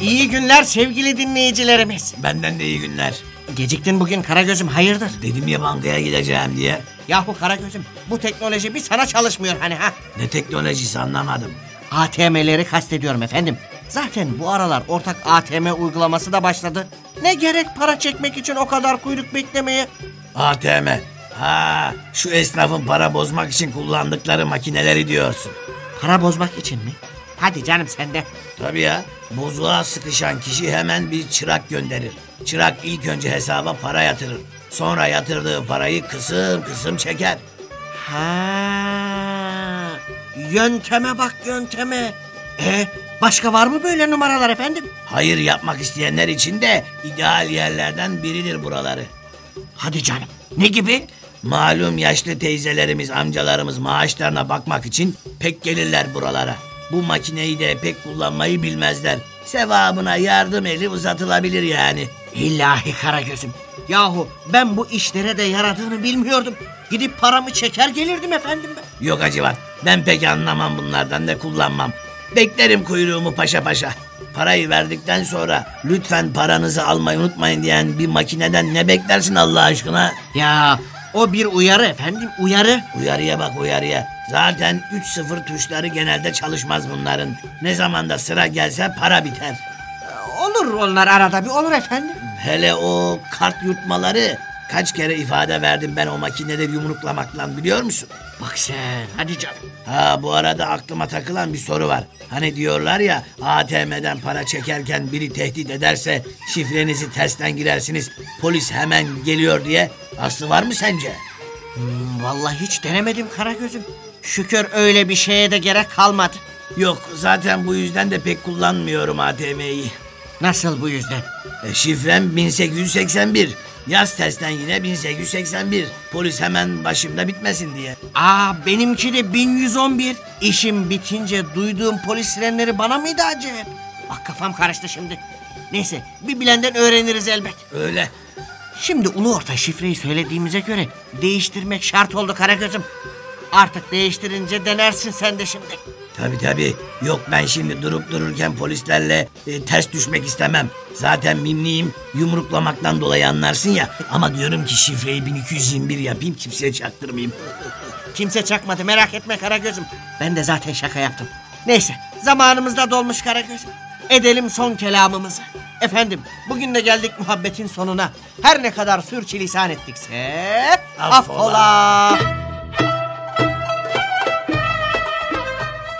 İyi günler sevgili dinleyicilerimiz. Benden de iyi günler. Geciktin bugün Karagöz'üm hayırdır? Dedim ya bankaya gideceğim diye. Yahu Karagöz'üm bu teknoloji bir sana çalışmıyor hani ha? Ne teknolojisi anlamadım. ATM'leri kastediyorum efendim. Zaten bu aralar ortak ATM uygulaması da başladı. Ne gerek para çekmek için o kadar kuyruk beklemeye? ATM. Ha, şu esnafın para bozmak için kullandıkları makineleri diyorsun. Para bozmak için mi? Hadi canım sen de. Tabii ya. Bozuğa sıkışan kişi hemen bir çırak gönderir. Çırak ilk önce hesaba para yatırır. Sonra yatırdığı parayı kısım kısım çeker. Ha, yönteme bak yönteme. E başka var mı böyle numaralar efendim? Hayır yapmak isteyenler için de ideal yerlerden biridir buraları. Hadi canım. Ne gibi? Malum yaşlı teyzelerimiz, amcalarımız maaşlarına bakmak için pek gelirler buralara. Bu makineyi de pek kullanmayı bilmezler. Sevabına yardım eli uzatılabilir yani. İlahi Karagöz'üm. Yahu ben bu işlere de yaradığını bilmiyordum. Gidip paramı çeker gelirdim efendim ben. Yok acıvat. Ben pek anlamam bunlardan da kullanmam. Beklerim kuyruğumu paşa paşa. Parayı verdikten sonra lütfen paranızı almayı unutmayın diyen bir makineden ne beklersin Allah aşkına? Ya o bir uyarı efendim uyarı. Uyarıya bak uyarıya. Zaten 3-0 tuşları genelde çalışmaz bunların. Ne zaman da sıra gelse para biter. Olur onlar arada bir olur efendim. Hele o kart yurtmaları kaç kere ifade verdim ben o makinede yumruklamakla biliyor musun? Bak sen hadi canım. Ha bu arada aklıma takılan bir soru var. Hani diyorlar ya ATM'den para çekerken biri tehdit ederse şifrenizi tersten girersiniz polis hemen geliyor diye. Aslı var mı sence? Hmm, vallahi hiç denemedim Karagöz'üm. Şükür öyle bir şeye de gerek kalmadı. Yok zaten bu yüzden de pek kullanmıyorum ATM'yi. Nasıl bu yüzden? E, şifrem 1881. Yaz tersten yine 1881. Polis hemen başımda bitmesin diye. Aa benimki de 1111. İşim bitince duyduğum polis sirenleri bana mıydı acaba? Bak kafam karıştı şimdi. Neyse bir bilenden öğreniriz elbet. Öyle. Şimdi ulu orta şifreyi söylediğimize göre değiştirmek şart oldu Karagöz'üm. Artık değiştirince denersin sen de şimdi. Tabii tabii. Yok ben şimdi durup dururken polislerle e, ters düşmek istemem. Zaten mimliyim. Yumruklamaktan dolayı anlarsın ya. Ama diyorum ki şifreyi 1221 yapayım kimseye çaktırmayayım. Kimse çakmadı merak etme Karagöz'üm. Ben de zaten şaka yaptım. Neyse zamanımız da dolmuş Karagöz'üm. Edelim son kelamımızı. Efendim bugün de geldik muhabbetin sonuna. Her ne kadar sürçülisan ettikse Affola. affola.